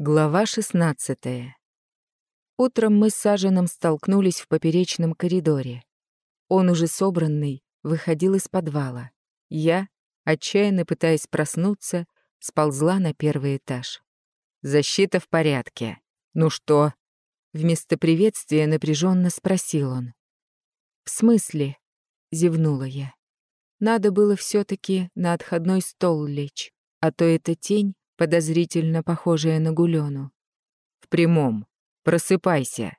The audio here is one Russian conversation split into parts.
Глава 16. Утром мы с Саженом столкнулись в поперечном коридоре. Он уже собранный, выходил из подвала. Я, отчаянно пытаясь проснуться, сползла на первый этаж. «Защита в порядке. Ну что?» Вместо приветствия напряженно спросил он. «В смысле?» — зевнула я. «Надо было все таки на отходной стол лечь, а то эта тень подозрительно похожая на Гулену. «В прямом. Просыпайся.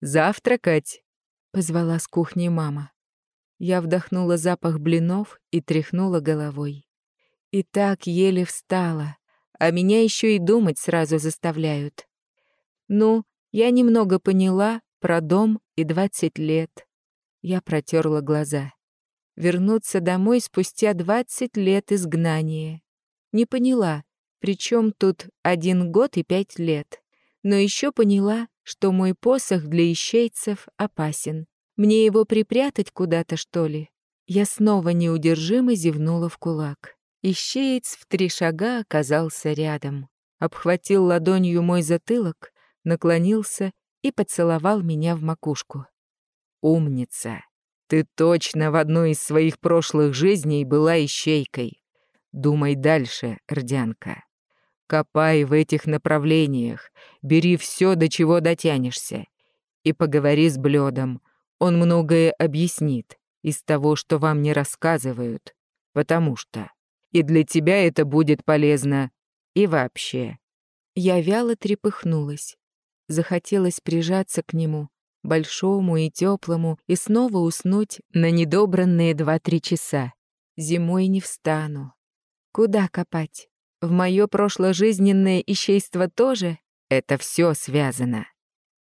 Завтракать!» — позвала с кухни мама. Я вдохнула запах блинов и тряхнула головой. И так еле встала, а меня еще и думать сразу заставляют. Ну, я немного поняла про дом и двадцать лет. Я протерла глаза. Вернуться домой спустя двадцать лет изгнания. Не поняла, причем тут один год и пять лет. Но еще поняла, что мой посох для ищейцев опасен. Мне его припрятать куда-то, что ли? Я снова неудержимо зевнула в кулак. Ищеец в три шага оказался рядом. Обхватил ладонью мой затылок, наклонился и поцеловал меня в макушку. «Умница! Ты точно в одной из своих прошлых жизней была ищейкой. Думай дальше, Рдянка. Копай в этих направлениях, бери все, до чего дотянешься. И поговори с Блёдом. Он многое объяснит из того, что вам не рассказывают. Потому что и для тебя это будет полезно. И вообще. Я вяло трепыхнулась. Захотелось прижаться к нему, большому и теплому, и снова уснуть на недобранные два-три часа. Зимой не встану. Куда копать? В мое прошложизненное ищейство тоже это все связано,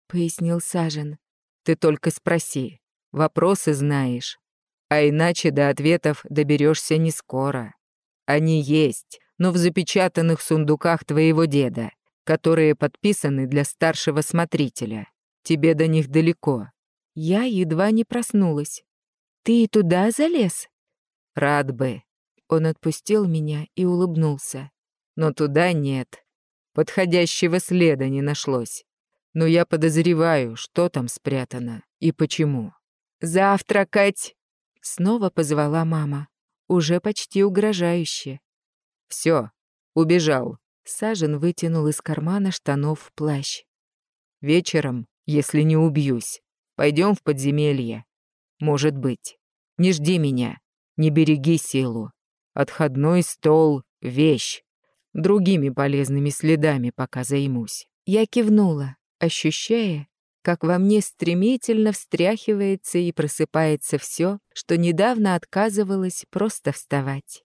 пояснил Сажен. Ты только спроси, вопросы знаешь, а иначе до ответов доберешься не скоро. Они есть, но в запечатанных сундуках твоего деда, которые подписаны для старшего смотрителя. Тебе до них далеко. Я едва не проснулась. Ты и туда залез? Рад бы. Он отпустил меня и улыбнулся но туда нет. Подходящего следа не нашлось. Но я подозреваю, что там спрятано и почему. «Завтракать!» — снова позвала мама, уже почти угрожающе. Все, убежал. Сажен вытянул из кармана штанов плащ. «Вечером, если не убьюсь, пойдем в подземелье. Может быть. Не жди меня, не береги силу. Отходной стол — вещь. Другими полезными следами пока займусь. Я кивнула, ощущая, как во мне стремительно встряхивается и просыпается все, что недавно отказывалось просто вставать.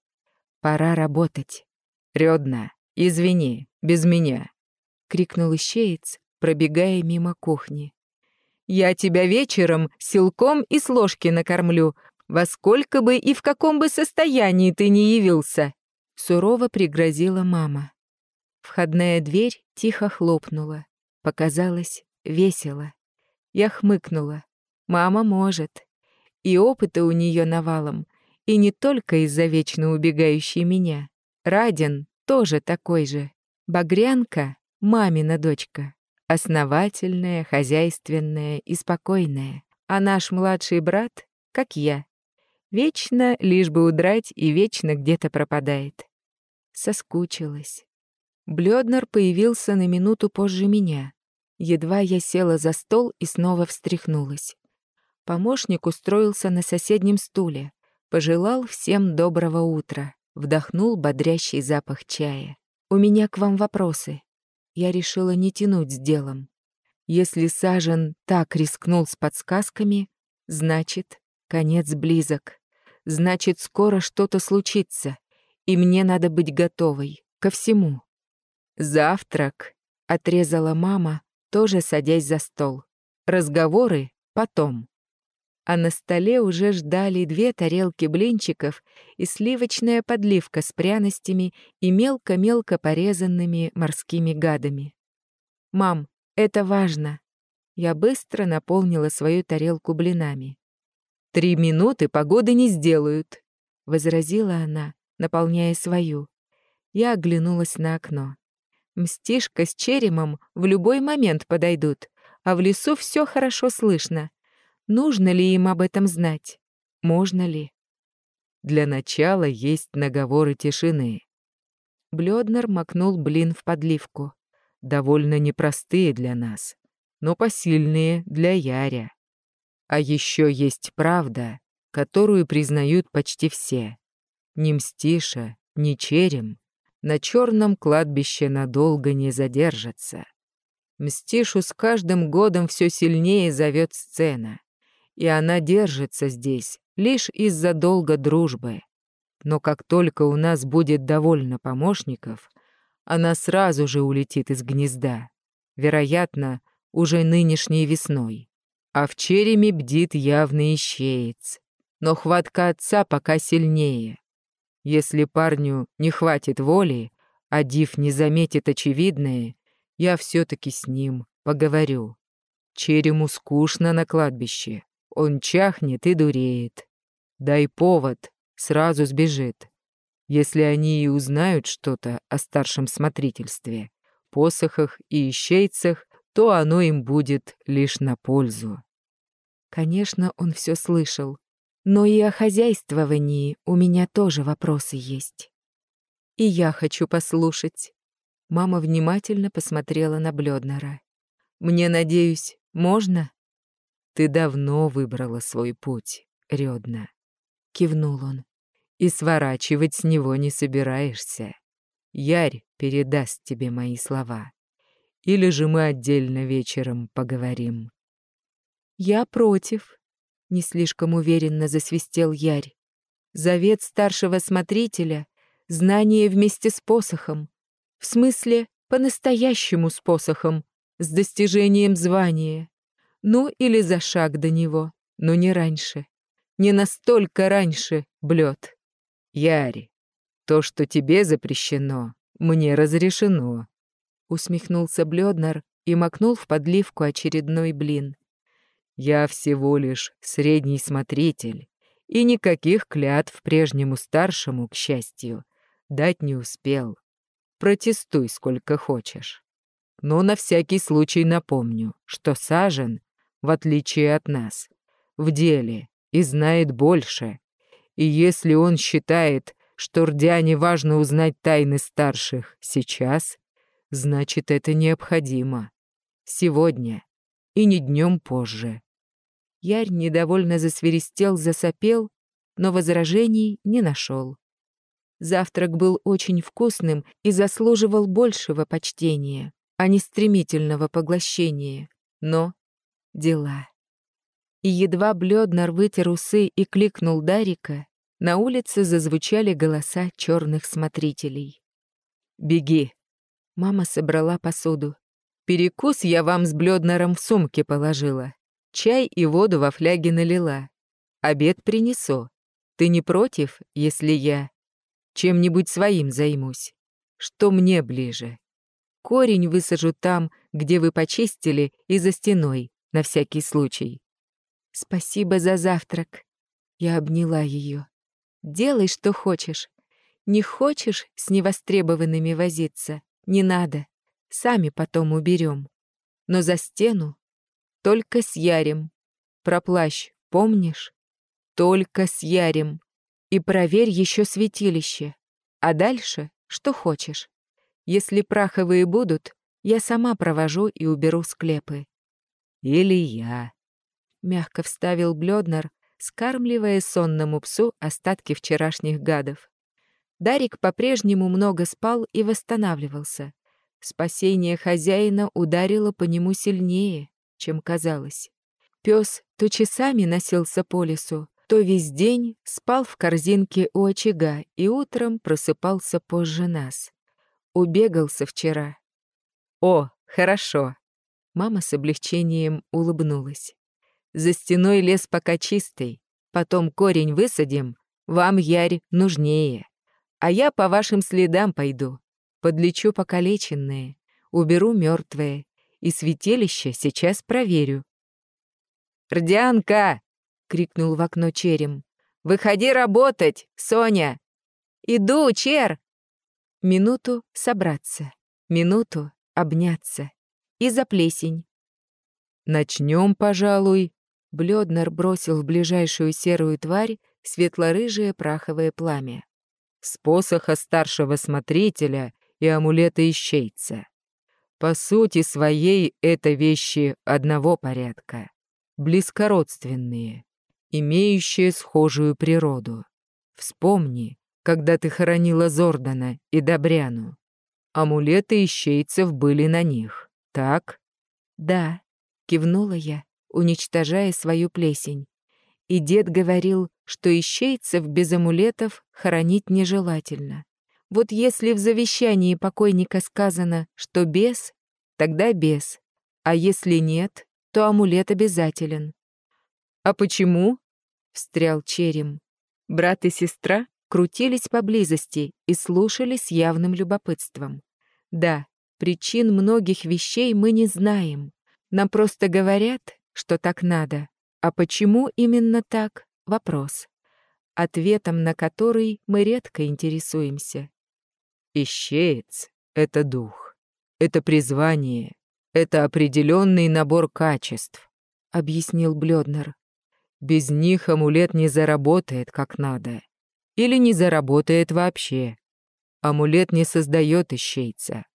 Пора работать. «Рёдна, извини, без меня», — крикнул ищеец, пробегая мимо кухни. «Я тебя вечером силком и с ложки накормлю, во сколько бы и в каком бы состоянии ты не явился!» Сурово пригрозила мама. Входная дверь тихо хлопнула. Показалось весело. Я хмыкнула. Мама может. И опыта у нее навалом. И не только из-за вечно убегающей меня. Радин тоже такой же. Багрянка — мамина дочка. Основательная, хозяйственная и спокойная. А наш младший брат — как я. Вечно лишь бы удрать и вечно где-то пропадает. Соскучилась. Блёднер появился на минуту позже меня. Едва я села за стол и снова встряхнулась. Помощник устроился на соседнем стуле, пожелал всем доброго утра, вдохнул бодрящий запах чая. «У меня к вам вопросы. Я решила не тянуть с делом. Если Сажен так рискнул с подсказками, значит, конец близок значит, скоро что-то случится, и мне надо быть готовой ко всему. «Завтрак», — отрезала мама, тоже садясь за стол. «Разговоры потом». А на столе уже ждали две тарелки блинчиков и сливочная подливка с пряностями и мелко-мелко порезанными морскими гадами. «Мам, это важно!» Я быстро наполнила свою тарелку блинами. «Три минуты погоды не сделают», — возразила она, наполняя свою. Я оглянулась на окно. Мстишка с черемом в любой момент подойдут, а в лесу все хорошо слышно. Нужно ли им об этом знать? Можно ли? Для начала есть наговоры тишины. Блёднер макнул блин в подливку. Довольно непростые для нас, но посильные для Яря. А еще есть правда, которую признают почти все. Ни Мстиша, ни Черем на черном кладбище надолго не задержатся. Мстишу с каждым годом все сильнее зовет сцена, и она держится здесь лишь из-за долга дружбы. Но как только у нас будет довольно помощников, она сразу же улетит из гнезда, вероятно, уже нынешней весной. А в череме бдит явный ищеец. Но хватка отца пока сильнее. Если парню не хватит воли, а Див не заметит очевидное, я все-таки с ним поговорю. Черему скучно на кладбище. Он чахнет и дуреет. Дай повод, сразу сбежит. Если они и узнают что-то о старшем смотрительстве, посохах и ищейцах, то оно им будет лишь на пользу. Конечно, он все слышал, но и о хозяйствовании у меня тоже вопросы есть. И я хочу послушать. Мама внимательно посмотрела на Блёднера. Мне, надеюсь, можно? Ты давно выбрала свой путь, Рёдна. Кивнул он. И сворачивать с него не собираешься. Ярь передаст тебе мои слова. Или же мы отдельно вечером поговорим. Я против, не слишком уверенно засвистел Ярь. Завет старшего смотрителя — знание вместе с посохом. В смысле, по-настоящему с посохом, с достижением звания. Ну или за шаг до него, но не раньше. Не настолько раньше, блёд. Яри, то, что тебе запрещено, мне разрешено. Усмехнулся Блёднер и макнул в подливку очередной блин. Я всего лишь средний смотритель, и никаких клятв прежнему старшему, к счастью, дать не успел. Протестуй сколько хочешь. Но на всякий случай напомню, что Сажен, в отличие от нас, в деле и знает больше. И если он считает, что Рдяне важно узнать тайны старших сейчас, значит, это необходимо. Сегодня и не днем позже. Ярь недовольно засверистел, засопел, но возражений не нашел. Завтрак был очень вкусным и заслуживал большего почтения, а не стремительного поглощения. Но дела. И едва Блёднер вытер усы и кликнул Дарика, на улице зазвучали голоса черных смотрителей. «Беги!» Мама собрала посуду. Перекус я вам с блёднером в сумке положила. Чай и воду во фляге налила. Обед принесу. Ты не против, если я чем-нибудь своим займусь? Что мне ближе? Корень высажу там, где вы почистили, и за стеной, на всякий случай. Спасибо за завтрак. Я обняла ее. Делай, что хочешь. Не хочешь с невостребованными возиться? Не надо. Сами потом уберем. Но за стену только с Ярем. Про плащ помнишь? Только с Ярем. И проверь еще святилище. А дальше что хочешь. Если праховые будут, я сама провожу и уберу склепы. Или я. Мягко вставил Блёднер, скармливая сонному псу остатки вчерашних гадов. Дарик по-прежнему много спал и восстанавливался. Спасение хозяина ударило по нему сильнее, чем казалось. Пес то часами носился по лесу, то весь день спал в корзинке у очага и утром просыпался позже нас. Убегался вчера. «О, хорошо!» Мама с облегчением улыбнулась. «За стеной лес пока чистый, потом корень высадим, вам, Ярь, нужнее. А я по вашим следам пойду, Подлечу покалеченные, уберу мертвые, и святилище сейчас проверю. «Рдянка!» — крикнул в окно черем. «Выходи работать, Соня!» «Иду, чер!» Минуту собраться. Минуту обняться. И за плесень. Начнем, пожалуй. Блёднер бросил в ближайшую серую тварь светло-рыжее праховое пламя. С посоха старшего смотрителя и амулета ищейца. По сути своей это вещи одного порядка, близкородственные, имеющие схожую природу. Вспомни, когда ты хоронила Зордана и Добряну. Амулеты ищейцев были на них, так? Да, кивнула я, уничтожая свою плесень. И дед говорил, что ищейцев без амулетов хоронить нежелательно. Вот если в завещании покойника сказано, что без, тогда без, а если нет, то амулет обязателен. «А почему?» — встрял Черем. Брат и сестра крутились поблизости и слушали с явным любопытством. Да, причин многих вещей мы не знаем. Нам просто говорят, что так надо. А почему именно так — вопрос. Ответом на который мы редко интересуемся. Ищеец — это дух. Это призвание. Это определенный набор качеств, — объяснил Блёднер. Без них амулет не заработает как надо. Или не заработает вообще. Амулет не создает ищейца.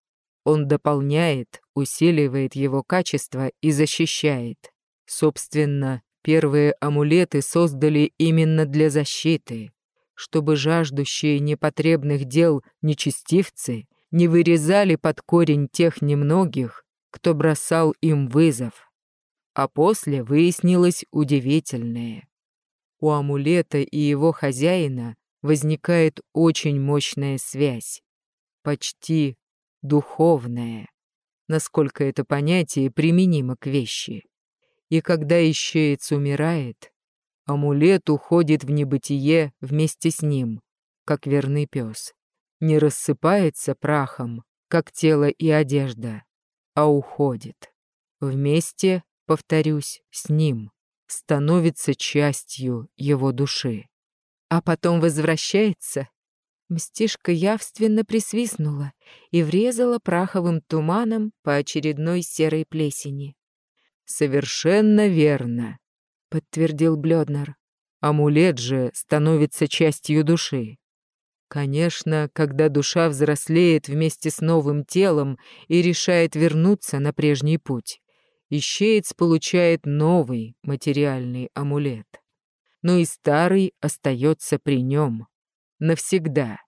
Он дополняет, усиливает его качество и защищает. Собственно, первые амулеты создали именно для защиты, чтобы жаждущие непотребных дел нечестивцы не вырезали под корень тех немногих, кто бросал им вызов. А после выяснилось удивительное. У амулета и его хозяина возникает очень мощная связь, почти духовная, насколько это понятие применимо к вещи. И когда ищеец умирает, амулет уходит в небытие вместе с ним, как верный пес. Не рассыпается прахом, как тело и одежда, а уходит. Вместе, повторюсь, с ним, становится частью его души а потом возвращается. Мстишка явственно присвистнула и врезала праховым туманом по очередной серой плесени. «Совершенно верно», — подтвердил Блёднер. «Амулет же становится частью души. Конечно, когда душа взрослеет вместе с новым телом и решает вернуться на прежний путь, ищеец получает новый материальный амулет но и старый остается при нем. Навсегда.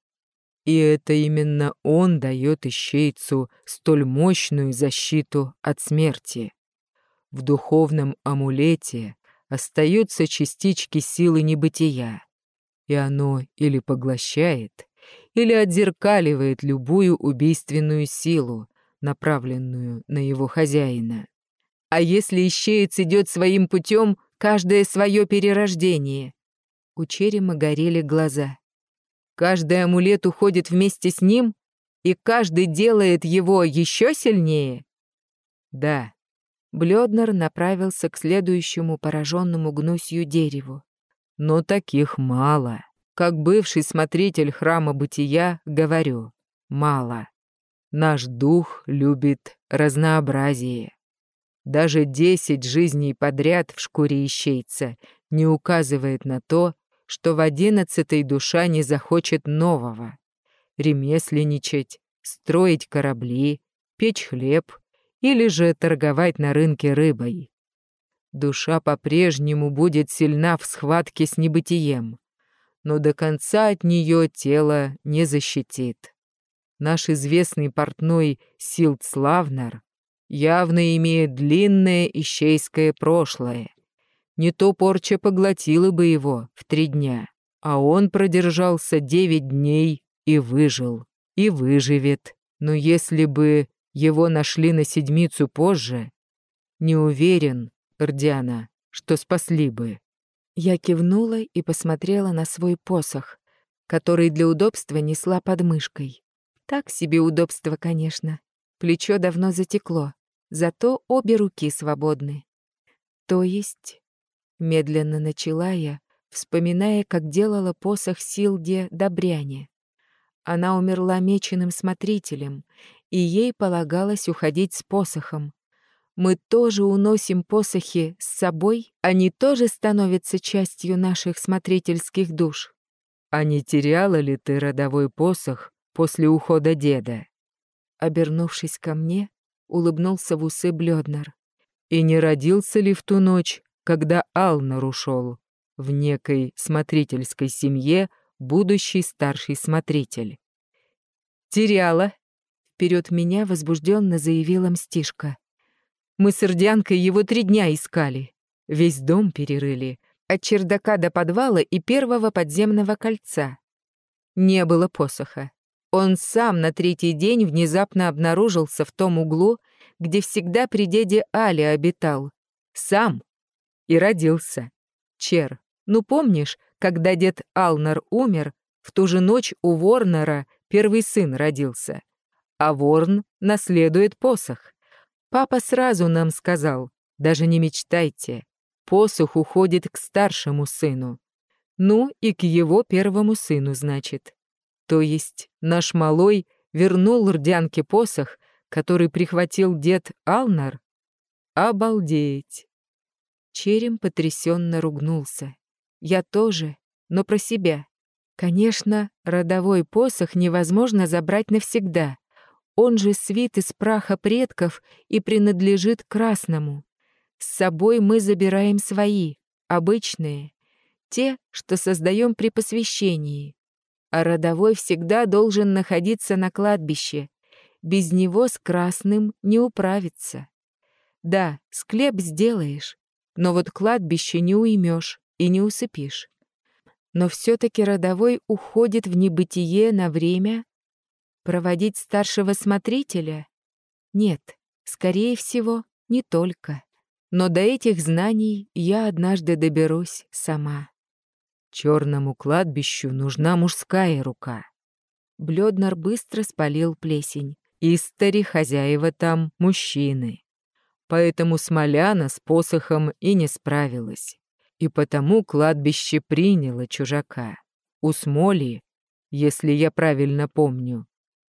И это именно он дает ищейцу столь мощную защиту от смерти. В духовном амулете остаются частички силы небытия, и оно или поглощает, или отзеркаливает любую убийственную силу, направленную на его хозяина. А если ищеец идет своим путем, каждое свое перерождение. У черема горели глаза. Каждый амулет уходит вместе с ним, и каждый делает его еще сильнее? Да. Блёднер направился к следующему пораженному гнусью дереву. Но таких мало. Как бывший смотритель храма бытия, говорю, мало. Наш дух любит разнообразие. Даже десять жизней подряд в шкуре ищейца не указывает на то, что в одиннадцатой душа не захочет нового. Ремесленничать, строить корабли, печь хлеб или же торговать на рынке рыбой. Душа по-прежнему будет сильна в схватке с небытием, но до конца от нее тело не защитит. Наш известный портной Силд Славнер явно имеет длинное ищейское прошлое. Не то порча поглотила бы его в три дня, а он продержался девять дней и выжил, и выживет. Но если бы его нашли на седмицу позже, не уверен, Рдяна, что спасли бы. Я кивнула и посмотрела на свой посох, который для удобства несла под мышкой. Так себе удобство, конечно. Плечо давно затекло зато обе руки свободны. То есть, медленно начала я, вспоминая, как делала посох Силде Добряне. Она умерла меченым смотрителем, и ей полагалось уходить с посохом. Мы тоже уносим посохи с собой, они тоже становятся частью наших смотрительских душ. А не теряла ли ты родовой посох после ухода деда? Обернувшись ко мне, улыбнулся в усы Блёднер. И не родился ли в ту ночь, когда Алнар ушел, в некой смотрительской семье будущий старший смотритель? «Теряла!» — вперед меня возбужденно заявила Мстишка. «Мы с Ирдянкой его три дня искали. Весь дом перерыли, от чердака до подвала и первого подземного кольца. Не было посоха. Он сам на третий день внезапно обнаружился в том углу, где всегда при деде Али обитал. Сам. И родился. Чер, ну помнишь, когда дед Алнар умер, в ту же ночь у Ворнера первый сын родился. А Ворн наследует посох. Папа сразу нам сказал, даже не мечтайте, посох уходит к старшему сыну. Ну и к его первому сыну, значит. То есть наш малой вернул Рдянке посох, который прихватил дед Алнар? Обалдеть! Черем потрясенно ругнулся. Я тоже, но про себя. Конечно, родовой посох невозможно забрать навсегда. Он же свит из праха предков и принадлежит красному. С собой мы забираем свои, обычные, те, что создаем при посвящении. А родовой всегда должен находиться на кладбище. Без него с красным не управиться. Да, склеп сделаешь, но вот кладбище не уймешь и не усыпишь. Но все-таки родовой уходит в небытие на время. Проводить старшего смотрителя? Нет, скорее всего, не только. Но до этих знаний я однажды доберусь сама. Черному кладбищу нужна мужская рука. Блёднер быстро спалил плесень. Истори хозяева там мужчины. Поэтому Смоляна с посохом и не справилась. И потому кладбище приняло чужака. У Смоли, если я правильно помню,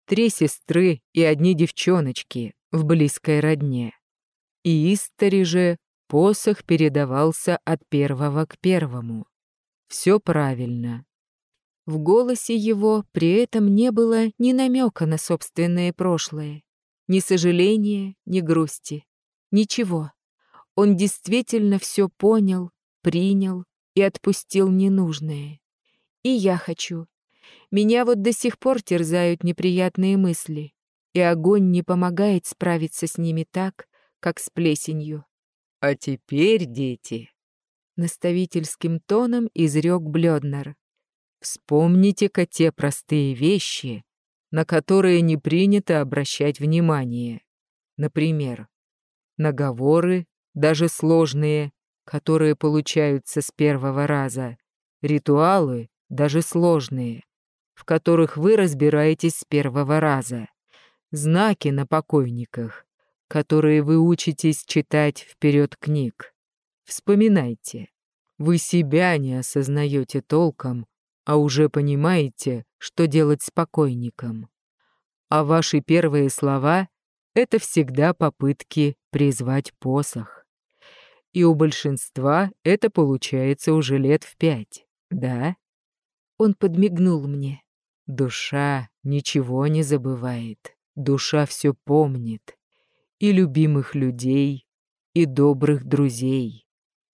три сестры и одни девчоночки в близкой родне и истори же посох передавался от первого к первому. Все правильно. В голосе его при этом не было ни намека на собственное прошлое, ни сожаления, ни грусти. Ничего. Он действительно все понял, принял и отпустил ненужное. И я хочу. Меня вот до сих пор терзают неприятные мысли, и огонь не помогает справиться с ними так, как с плесенью. «А теперь, дети», — наставительским тоном изрек Блёднер, «вспомните-ка те простые вещи, на которые не принято обращать внимание. Например, наговоры, даже сложные, которые получаются с первого раза, ритуалы, даже сложные, в которых вы разбираетесь с первого раза, знаки на покойниках, которые вы учитесь читать вперед книг. Вспоминайте, вы себя не осознаете толком, а уже понимаете, что делать с покойником. А ваши первые слова — это всегда попытки призвать посох. И у большинства это получается уже лет в пять, да? Он подмигнул мне. Душа ничего не забывает, душа все помнит и любимых людей, и добрых друзей,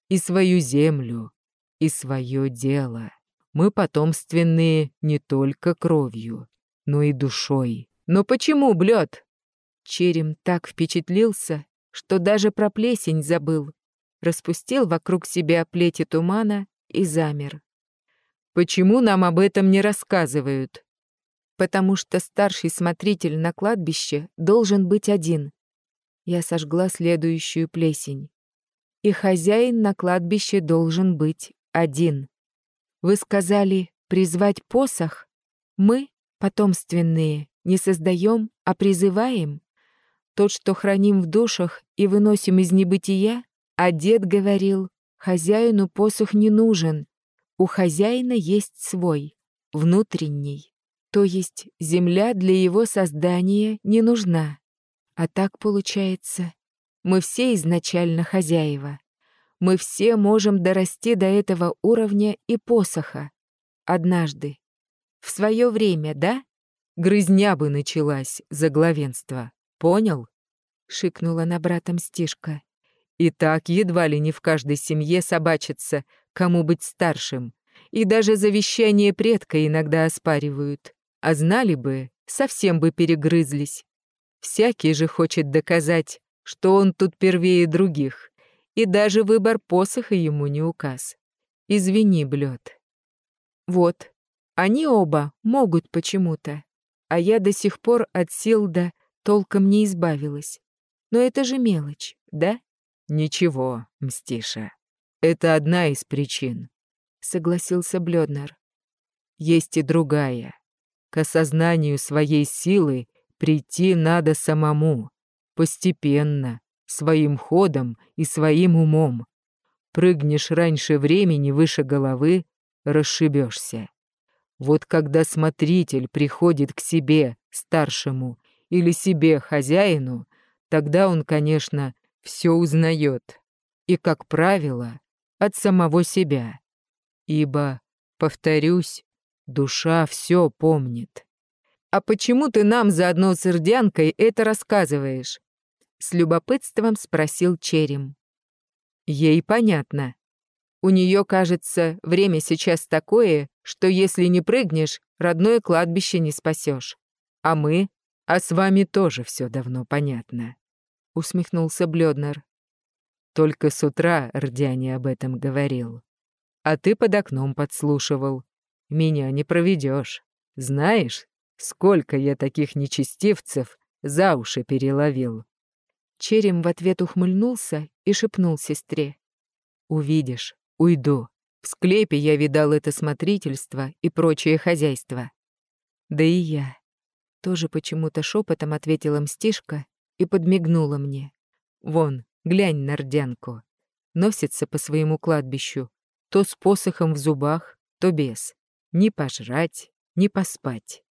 и свою землю, и свое дело. Мы потомственные не только кровью, но и душой. Но почему, блёд? Черем так впечатлился, что даже про плесень забыл. Распустил вокруг себя плети тумана и замер. Почему нам об этом не рассказывают? Потому что старший смотритель на кладбище должен быть один, я сожгла следующую плесень. И хозяин на кладбище должен быть один. Вы сказали призвать посох? Мы, потомственные, не создаем, а призываем? Тот, что храним в душах и выносим из небытия? А дед говорил, хозяину посох не нужен. У хозяина есть свой, внутренний. То есть земля для его создания не нужна. А так получается, мы все изначально хозяева. Мы все можем дорасти до этого уровня и посоха. Однажды. В свое время, да? Грызня бы началась за главенство. Понял? Шикнула на братом Стишка. И так едва ли не в каждой семье собачится, кому быть старшим. И даже завещание предка иногда оспаривают. А знали бы, совсем бы перегрызлись. Всякий же хочет доказать, что он тут первее других, и даже выбор посоха ему не указ. Извини, Блёд. Вот, они оба могут почему-то, а я до сих пор от Силда толком не избавилась. Но это же мелочь, да? Ничего, Мстиша. Это одна из причин, согласился Блёднер. Есть и другая. К осознанию своей силы прийти надо самому, постепенно, своим ходом и своим умом. Прыгнешь раньше времени выше головы, расшибешься. Вот когда смотритель приходит к себе, старшему, или себе, хозяину, тогда он, конечно, все узнает. И, как правило, от самого себя. Ибо, повторюсь, Душа все помнит. «А почему ты нам заодно с Ирдянкой это рассказываешь?» С любопытством спросил Черем. Ей понятно. У нее, кажется, время сейчас такое, что если не прыгнешь, родное кладбище не спасешь. А мы? А с вами тоже все давно понятно. Усмехнулся Блёднер. Только с утра Рдяни об этом говорил. А ты под окном подслушивал меня не проведешь. Знаешь, сколько я таких нечестивцев за уши переловил?» Черем в ответ ухмыльнулся и шепнул сестре. «Увидишь, уйду. В склепе я видал это смотрительство и прочее хозяйство». «Да и я». Тоже почему-то шепотом ответила мстишка и подмигнула мне. «Вон, глянь на рдянку. Носится по своему кладбищу, то с посохом в зубах, то без. Ни пожрать, ни поспать.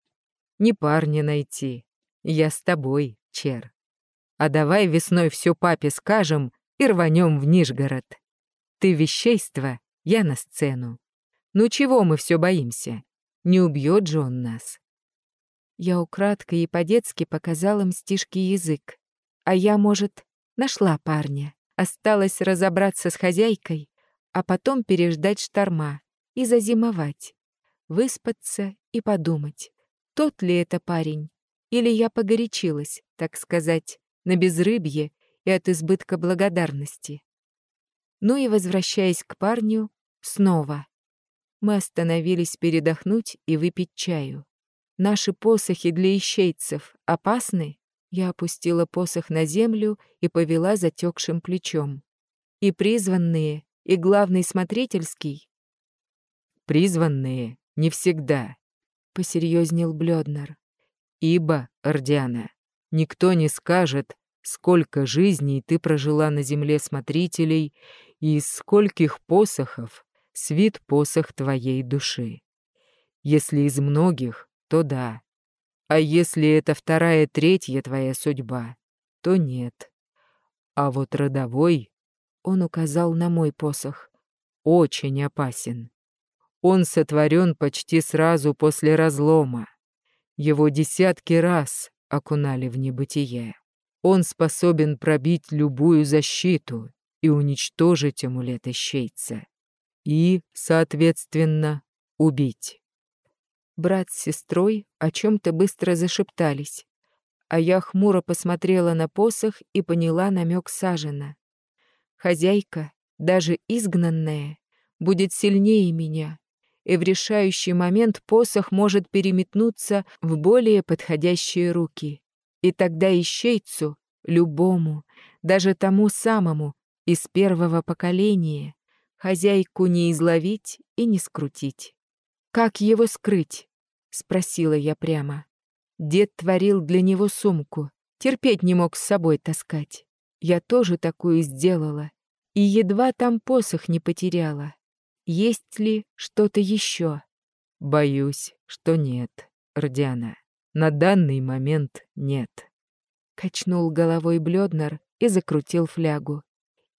Ни парня найти. Я с тобой, Чер. А давай весной все папе скажем и рванем в Нижгород. Ты вещейство, я на сцену. Ну чего мы все боимся? Не убьет же он нас. Я украдкой и по-детски показала мстишке язык. А я, может, нашла парня. Осталось разобраться с хозяйкой, а потом переждать шторма и зазимовать выспаться и подумать, тот ли это парень, или я погорячилась, так сказать, на безрыбье и от избытка благодарности. Ну и возвращаясь к парню, снова. Мы остановились передохнуть и выпить чаю. Наши посохи для ищейцев опасны? Я опустила посох на землю и повела затекшим плечом. И призванные, и главный смотрительский? Призванные не всегда, — посерьезнел Блёднер. Ибо, Ордиана, никто не скажет, сколько жизней ты прожила на земле смотрителей и из скольких посохов свит посох твоей души. Если из многих, то да. А если это вторая, третья твоя судьба, то нет. А вот родовой, он указал на мой посох, очень опасен. Он сотворен почти сразу после разлома. Его десятки раз окунали в небытие. Он способен пробить любую защиту и уничтожить амулет ищейца. И, соответственно, убить. Брат с сестрой о чем-то быстро зашептались, а я хмуро посмотрела на посох и поняла намек Сажена. Хозяйка, даже изгнанная, будет сильнее меня, и в решающий момент посох может переметнуться в более подходящие руки. И тогда ищейцу, любому, даже тому самому, из первого поколения, хозяйку не изловить и не скрутить. «Как его скрыть?» — спросила я прямо. Дед творил для него сумку, терпеть не мог с собой таскать. Я тоже такую сделала, и едва там посох не потеряла. Есть ли что-то еще? Боюсь, что нет. Родиана, на данный момент нет. Качнул головой Блёднер и закрутил флягу.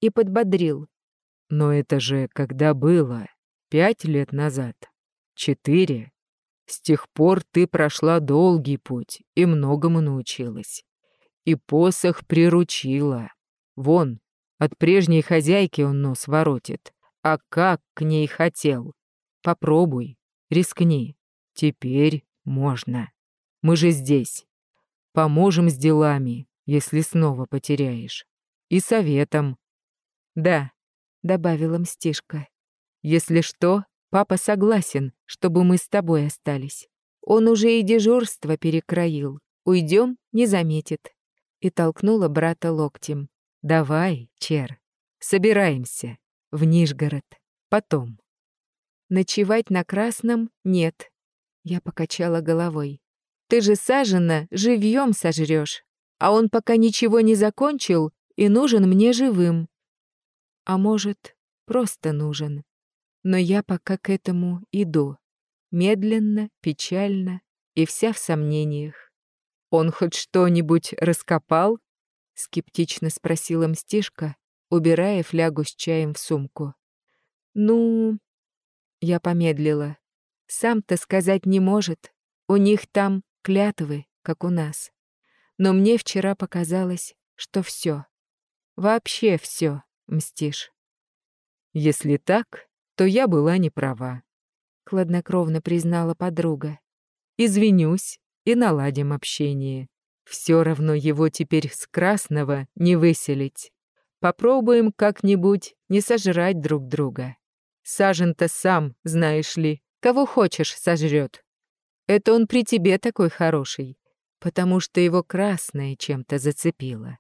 И подбодрил. Но это же когда было? Пять лет назад? Четыре? С тех пор ты прошла долгий путь и многому научилась. И посох приручила. Вон, от прежней хозяйки он нос воротит. А как к ней хотел? Попробуй, рискни. Теперь можно. Мы же здесь. Поможем с делами, если снова потеряешь. И советом. Да, добавила Мстишка. Если что, папа согласен, чтобы мы с тобой остались. Он уже и дежурство перекроил. Уйдем, не заметит. И толкнула брата локтем. Давай, Чер, собираемся. В Нижгород. Потом. Ночевать на Красном нет. Я покачала головой. Ты же сажена, живьем сожрешь. А он пока ничего не закончил и нужен мне живым. А может, просто нужен. Но я пока к этому иду. Медленно, печально и вся в сомнениях. «Он хоть что-нибудь раскопал?» — скептично спросила Мстишка, убирая флягу с чаем в сумку. «Ну...» Я помедлила. «Сам-то сказать не может. У них там клятвы, как у нас. Но мне вчера показалось, что все, Вообще все, мстишь. Если так, то я была не права. Хладнокровно признала подруга. Извинюсь и наладим общение. Все равно его теперь с красного не выселить. Попробуем как-нибудь не сожрать друг друга. Сажен-то сам, знаешь ли, кого хочешь сожрет. Это он при тебе такой хороший, потому что его красное чем-то зацепило.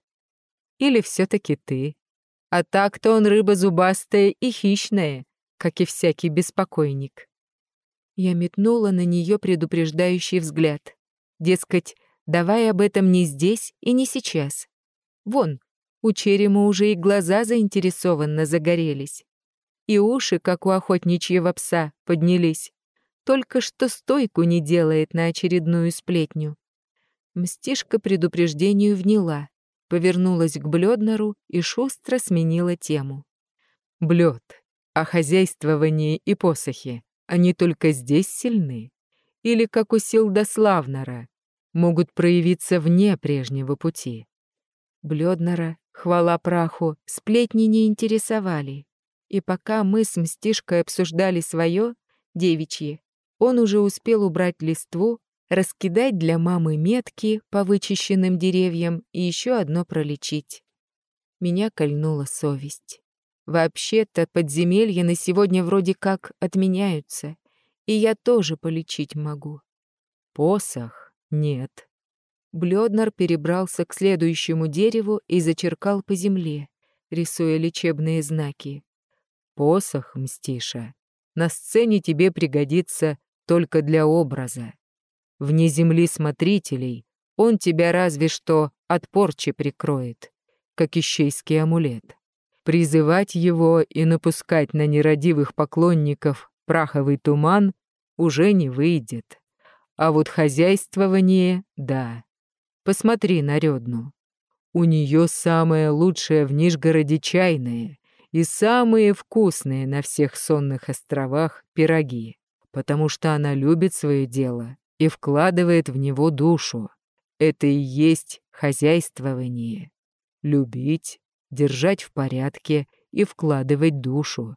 Или все таки ты? А так-то он рыба зубастая и хищная, как и всякий беспокойник. Я метнула на нее предупреждающий взгляд. Дескать, давай об этом не здесь и не сейчас. Вон, у Черема уже и глаза заинтересованно загорелись. И уши, как у охотничьего пса, поднялись. Только что стойку не делает на очередную сплетню. Мстишка предупреждению вняла, повернулась к Блёднеру и шустро сменила тему. Блёд, а хозяйствование и посохи, они только здесь сильны? Или, как у Силдославнера, могут проявиться вне прежнего пути? Блёднера, хвала праху, сплетни не интересовали. И пока мы с Мстишкой обсуждали свое, девичье, он уже успел убрать листву, раскидать для мамы метки по вычищенным деревьям и еще одно пролечить. Меня кольнула совесть. Вообще-то подземелья на сегодня вроде как отменяются, и я тоже полечить могу. Посох нет. Блёднер перебрался к следующему дереву и зачеркал по земле, рисуя лечебные знаки. Посох, Мстиша, на сцене тебе пригодится только для образа. Вне земли смотрителей он тебя разве что от порчи прикроет, как ищейский амулет. Призывать его и напускать на нерадивых поклонников праховый туман уже не выйдет. А вот хозяйствование — да. Посмотри на Рёдну. У нее самое лучшее в Нижгороде чайное и самые вкусные на всех сонных островах пироги потому что она любит свое дело и вкладывает в него душу. Это и есть хозяйствование. Любить, держать в порядке и вкладывать душу.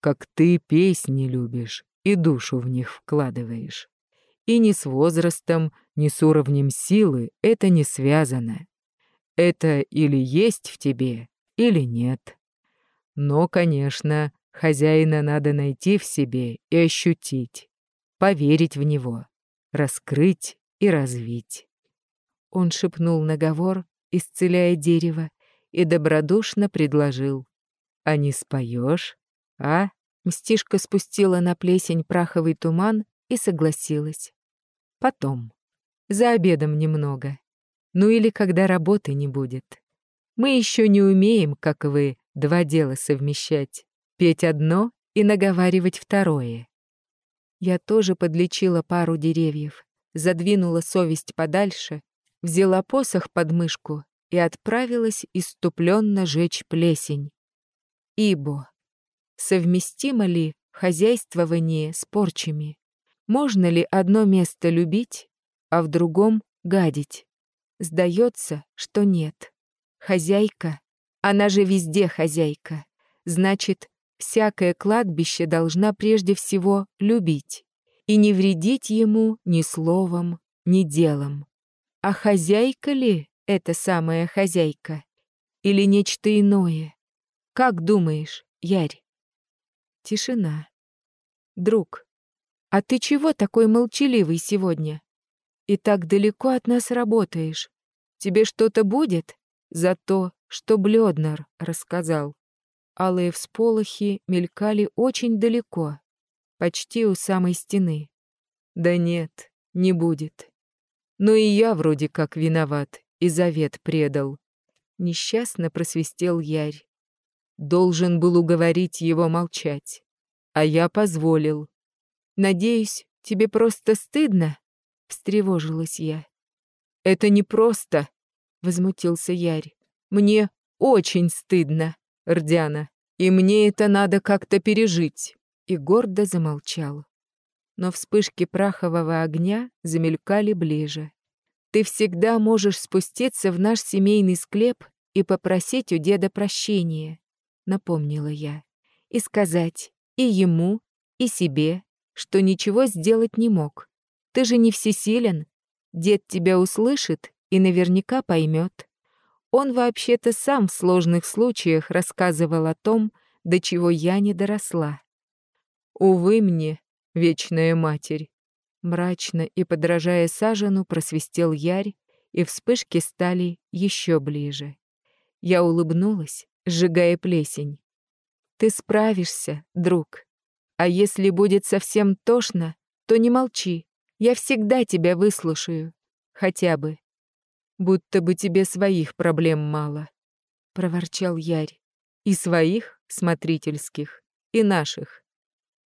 Как ты песни любишь и душу в них вкладываешь. И ни с возрастом, ни с уровнем силы это не связано. Это или есть в тебе, или нет. Но, конечно, Хозяина надо найти в себе и ощутить, поверить в него, раскрыть и развить. Он шепнул наговор, исцеляя дерево, и добродушно предложил. «А не споешь, а?» Мстишка спустила на плесень праховый туман и согласилась. «Потом. За обедом немного. Ну или когда работы не будет. Мы еще не умеем, как вы, два дела совмещать петь одно и наговаривать второе. Я тоже подлечила пару деревьев, задвинула совесть подальше, взяла посох под мышку и отправилась иступленно жечь плесень. Ибо совместимо ли хозяйствование с порчами? Можно ли одно место любить, а в другом гадить? Сдается, что нет. Хозяйка, она же везде хозяйка. Значит, всякое кладбище должна прежде всего любить и не вредить ему ни словом, ни делом. А хозяйка ли эта самая хозяйка? Или нечто иное? Как думаешь, Ярь? Тишина. Друг, а ты чего такой молчаливый сегодня? И так далеко от нас работаешь. Тебе что-то будет за то, что Блёднер рассказал? Алые всполохи мелькали очень далеко, почти у самой стены. Да нет, не будет. Но и я вроде как виноват и завет предал. Несчастно просвистел Ярь. Должен был уговорить его молчать. А я позволил. Надеюсь, тебе просто стыдно? Встревожилась я. Это не просто, возмутился Ярь. Мне очень стыдно, Рдяна, и мне это надо как-то пережить и гордо замолчал. Но вспышки прахового огня замелькали ближе. «Ты всегда можешь спуститься в наш семейный склеп и попросить у деда прощения», — напомнила я, «и сказать и ему, и себе, что ничего сделать не мог. Ты же не всесилен. Дед тебя услышит и наверняка поймет. Он вообще-то сам в сложных случаях рассказывал о том, до чего я не доросла. Увы мне, вечная матерь. Мрачно и подражая сажену, просвистел Ярь, и вспышки стали еще ближе. Я улыбнулась, сжигая плесень. «Ты справишься, друг. А если будет совсем тошно, то не молчи. Я всегда тебя выслушаю. Хотя бы. Будто бы тебе своих проблем мало», — проворчал Ярь. «И своих, смотрительских, и наших.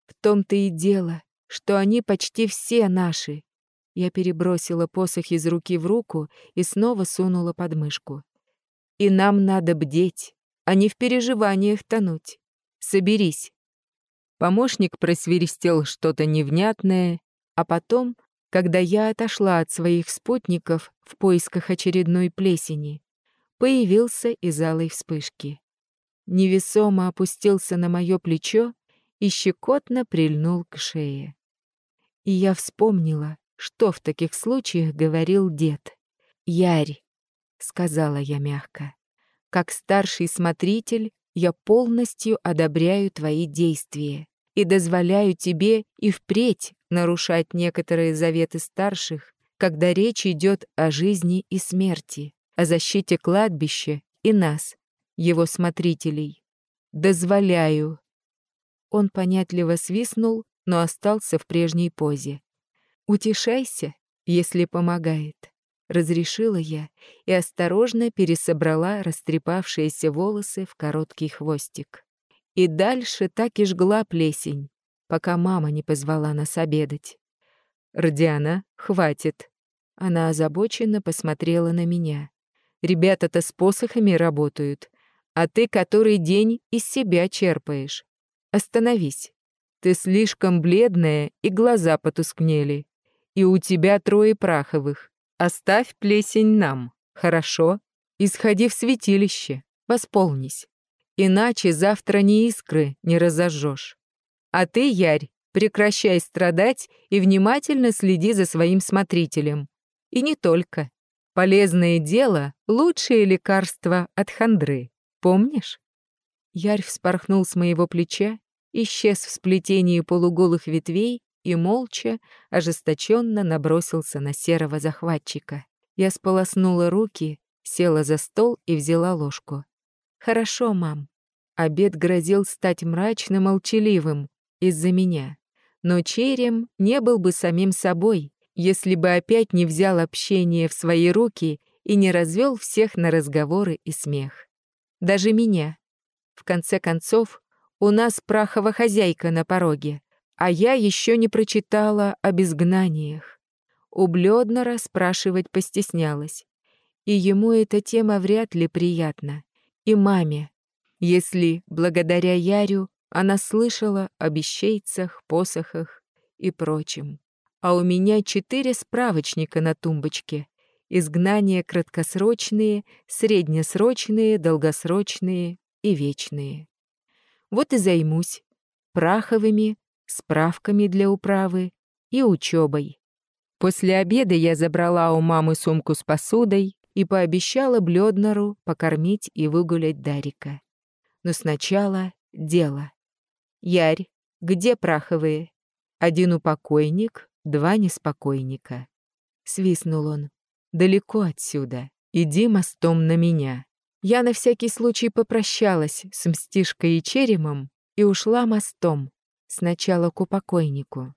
В том-то и дело, что они почти все наши. Я перебросила посох из руки в руку и снова сунула под мышку. И нам надо бдеть, а не в переживаниях тонуть. Соберись. Помощник просверистел что-то невнятное, а потом, когда я отошла от своих спутников в поисках очередной плесени, появился из алой вспышки. Невесомо опустился на мое плечо и щекотно прильнул к шее. И я вспомнила, что в таких случаях говорил дед. «Ярь», — сказала я мягко, — «как старший смотритель я полностью одобряю твои действия и дозволяю тебе и впредь нарушать некоторые заветы старших, когда речь идет о жизни и смерти, о защите кладбища и нас, его смотрителей. Дозволяю он понятливо свистнул, но остался в прежней позе. «Утешайся, если помогает», — разрешила я и осторожно пересобрала растрепавшиеся волосы в короткий хвостик. И дальше так и жгла плесень, пока мама не позвала нас обедать. «Родиана, хватит». Она озабоченно посмотрела на меня. «Ребята-то с посохами работают, а ты который день из себя черпаешь. Остановись. Ты слишком бледная, и глаза потускнели. И у тебя трое праховых. Оставь плесень нам, хорошо? Исходи в святилище, восполнись. Иначе завтра ни искры не разожжешь. А ты, Ярь, прекращай страдать и внимательно следи за своим смотрителем. И не только. Полезное дело — лучшее лекарство от хандры. Помнишь? Ярь вспорхнул с моего плеча, исчез в сплетении полуголых ветвей и молча, ожесточенно набросился на серого захватчика. Я сполоснула руки, села за стол и взяла ложку. «Хорошо, мам». Обед грозил стать мрачно молчаливым из-за меня. Но Черем не был бы самим собой, если бы опять не взял общение в свои руки и не развел всех на разговоры и смех. Даже меня, в конце концов, у нас прахова хозяйка на пороге, а я еще не прочитала об изгнаниях. у Блёднера спрашивать постеснялась. И ему эта тема вряд ли приятна. И маме, если благодаря Ярю она слышала об ищейцах, посохах и прочем. А у меня четыре справочника на тумбочке. Изгнания краткосрочные, среднесрочные, долгосрочные и вечные. Вот и займусь праховыми, справками для управы и учебой. После обеда я забрала у мамы сумку с посудой и пообещала Блёднеру покормить и выгулять Дарика. Но сначала дело. Ярь, где праховые? Один упокойник, два неспокойника. Свистнул он. Далеко отсюда. Иди мостом на меня. Я на всякий случай попрощалась с Мстишкой и Черемом и ушла мостом, сначала к упокойнику.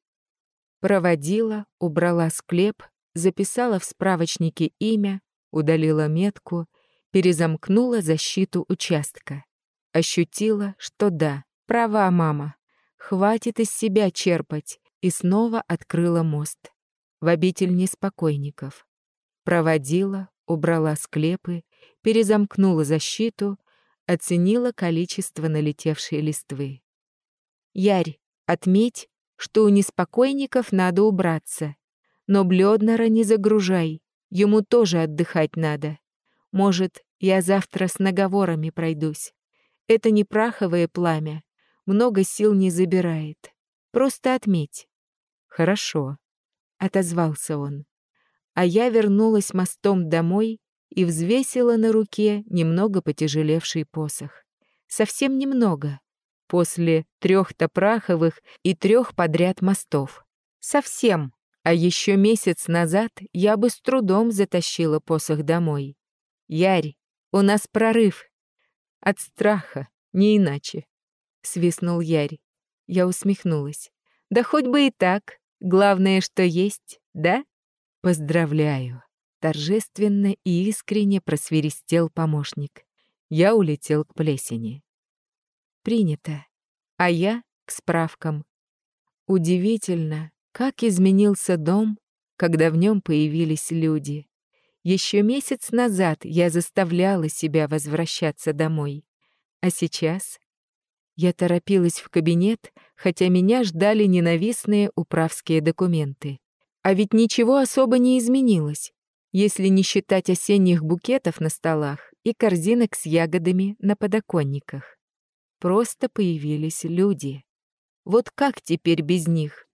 Проводила, убрала склеп, записала в справочнике имя, удалила метку, перезамкнула защиту участка. Ощутила, что да, права мама, хватит из себя черпать, и снова открыла мост. В обитель неспокойников. Проводила, убрала склепы, перезамкнула защиту, оценила количество налетевшей листвы. «Ярь, отметь, что у неспокойников надо убраться. Но Блёднера не загружай, ему тоже отдыхать надо. Может, я завтра с наговорами пройдусь. Это не праховое пламя, много сил не забирает. Просто отметь». «Хорошо», — отозвался он. А я вернулась мостом домой и взвесила на руке немного потяжелевший посох. Совсем немного, после трех топраховых и трех подряд мостов. Совсем. А еще месяц назад я бы с трудом затащила посох домой. Ярь, у нас прорыв. От страха, не иначе. Свистнул Ярь. Я усмехнулась. Да хоть бы и так. Главное, что есть, да? Поздравляю. Торжественно и искренне просверистел помощник. Я улетел к плесени. Принято. А я к справкам. Удивительно, как изменился дом, когда в нем появились люди. Еще месяц назад я заставляла себя возвращаться домой. А сейчас я торопилась в кабинет, хотя меня ждали ненавистные управские документы. А ведь ничего особо не изменилось если не считать осенних букетов на столах и корзинок с ягодами на подоконниках. Просто появились люди. Вот как теперь без них?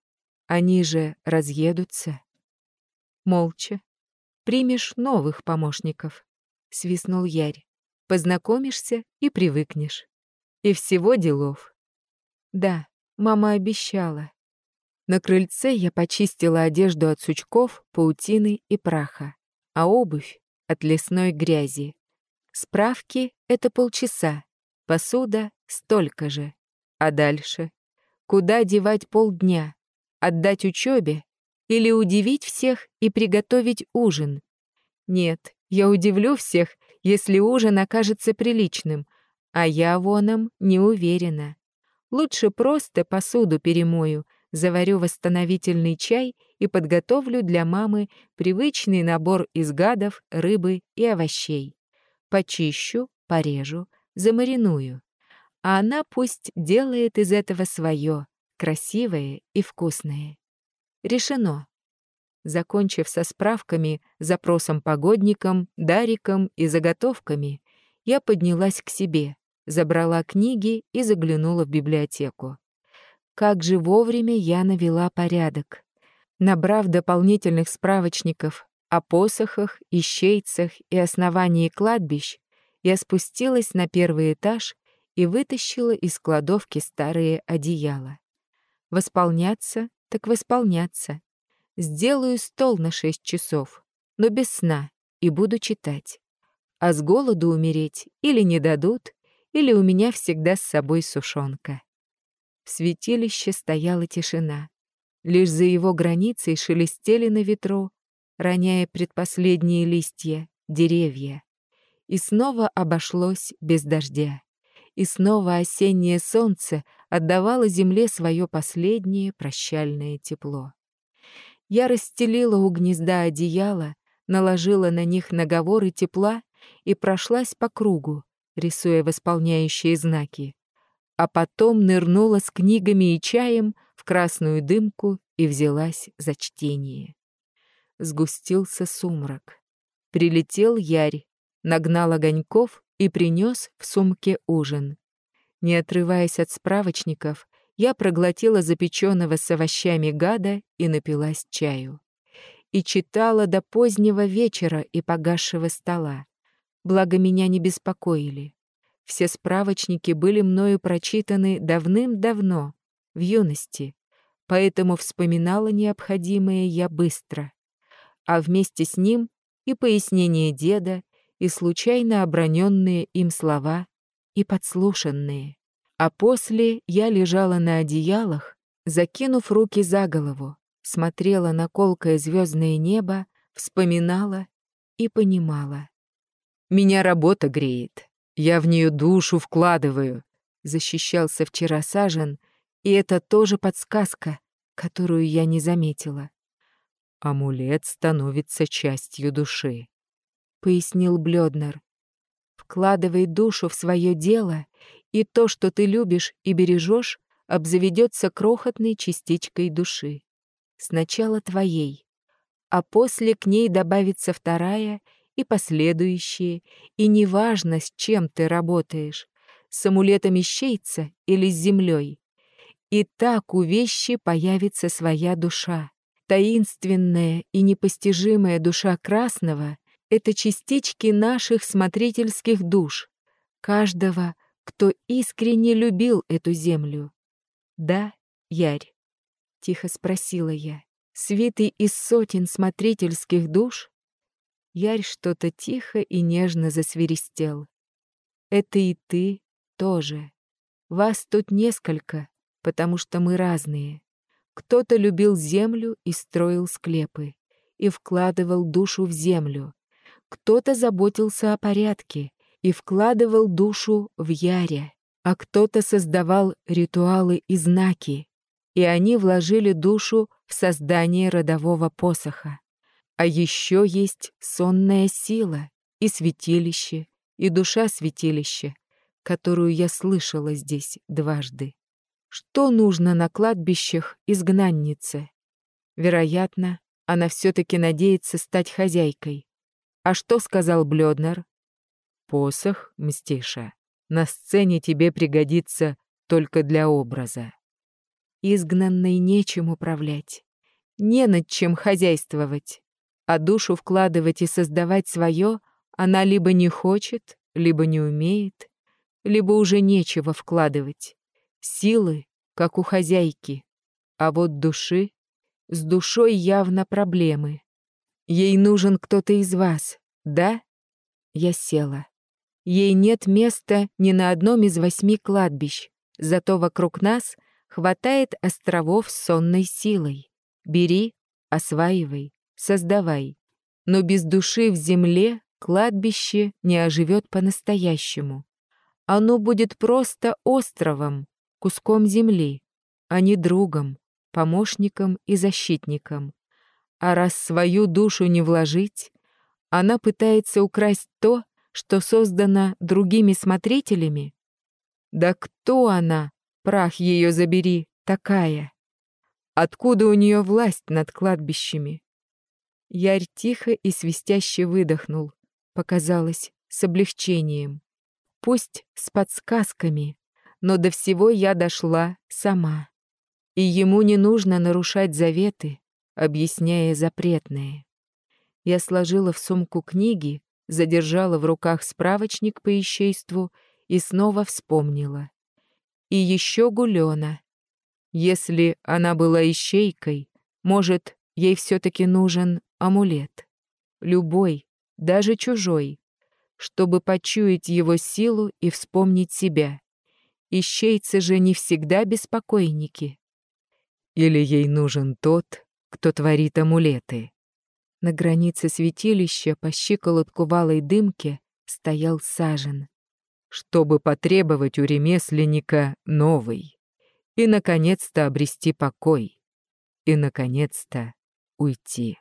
Они же разъедутся. Молча. Примешь новых помощников, — свистнул Ярь. Познакомишься и привыкнешь. И всего делов. Да, мама обещала. На крыльце я почистила одежду от сучков, паутины и праха а обувь — от лесной грязи. Справки — это полчаса, посуда — столько же. А дальше? Куда девать полдня? Отдать учебе? Или удивить всех и приготовить ужин? Нет, я удивлю всех, если ужин окажется приличным, а я воном не уверена. Лучше просто посуду перемою — заварю восстановительный чай и подготовлю для мамы привычный набор из гадов, рыбы и овощей. Почищу, порежу, замариную. А она пусть делает из этого свое, красивое и вкусное. Решено. Закончив со справками, запросом погодником, дариком и заготовками, я поднялась к себе, забрала книги и заглянула в библиотеку. Как же вовремя я навела порядок. Набрав дополнительных справочников о посохах, ищейцах и основании кладбищ, я спустилась на первый этаж и вытащила из кладовки старые одеяла. Восполняться, так восполняться. Сделаю стол на шесть часов, но без сна, и буду читать. А с голоду умереть или не дадут, или у меня всегда с собой сушонка. В святилище стояла тишина. Лишь за его границей шелестели на ветру, роняя предпоследние листья, деревья. И снова обошлось без дождя. И снова осеннее солнце отдавало земле свое последнее прощальное тепло. Я расстелила у гнезда одеяло, наложила на них наговоры тепла и прошлась по кругу, рисуя восполняющие знаки. А потом нырнула с книгами и чаем в красную дымку и взялась за чтение. Сгустился сумрак. Прилетел Ярь, нагнал огоньков и принес в сумке ужин. Не отрываясь от справочников, я проглотила запеченного с овощами гада и напилась чаю. И читала до позднего вечера и погасшего стола. Благо меня не беспокоили. Все справочники были мною прочитаны давным-давно, в юности, поэтому вспоминала необходимое я быстро. А вместе с ним и пояснение деда, и случайно оброненные им слова, и подслушанные. А после я лежала на одеялах, закинув руки за голову, смотрела на колкое звездное небо, вспоминала и понимала. «Меня работа греет, я в нее душу вкладываю», защищался вчера Сажен, и это тоже подсказка, которую я не заметила. «Амулет становится частью души», — пояснил Блёднер. «Вкладывай душу в свое дело, и то, что ты любишь и бережешь, обзаведется крохотной частичкой души. Сначала твоей, а после к ней добавится вторая и последующие, и неважно, с чем ты работаешь, с амулетом ищейца или с землей. И так у вещи появится своя душа. Таинственная и непостижимая душа красного — это частички наших смотрительских душ, каждого — кто искренне любил эту землю. Да, Ярь? Тихо спросила я. Свитый из сотен смотрительских душ? Ярь что-то тихо и нежно засвиристел. Это и ты тоже. Вас тут несколько, потому что мы разные. Кто-то любил землю и строил склепы, и вкладывал душу в землю. Кто-то заботился о порядке и вкладывал душу в яре, а кто-то создавал ритуалы и знаки, и они вложили душу в создание родового посоха. А еще есть сонная сила и святилище, и душа святилища, которую я слышала здесь дважды. Что нужно на кладбищах изгнаннице? Вероятно, она все-таки надеется стать хозяйкой. А что сказал Блёднер? Посох, мстиша, на сцене тебе пригодится только для образа. Изгнанной нечем управлять, не над чем хозяйствовать, а душу вкладывать и создавать свое она либо не хочет, либо не умеет, либо уже нечего вкладывать. Силы, как у хозяйки, а вот души, с душой явно проблемы. Ей нужен кто-то из вас, да? Я села. Ей нет места ни на одном из восьми кладбищ, зато вокруг нас хватает островов с сонной силой. Бери, осваивай, создавай. Но без души в земле кладбище не оживет по-настоящему. Оно будет просто островом, куском земли, а не другом, помощником и защитником. А раз свою душу не вложить, она пытается украсть то, что создана другими смотрителями? Да кто она, прах ее забери, такая? Откуда у нее власть над кладбищами? Ярь тихо и свистяще выдохнул, показалось, с облегчением. Пусть с подсказками, но до всего я дошла сама. И ему не нужно нарушать заветы, объясняя запретные. Я сложила в сумку книги, задержала в руках справочник по ищейству и снова вспомнила. И еще Гулёна. Если она была ищейкой, может, ей все-таки нужен амулет. Любой, даже чужой, чтобы почуять его силу и вспомнить себя. Ищейцы же не всегда беспокойники. Или ей нужен тот, кто творит амулеты. На границе святилища по щиколотку валой дымки стоял сажен. Чтобы потребовать у ремесленника новый. И, наконец-то, обрести покой. И, наконец-то, уйти.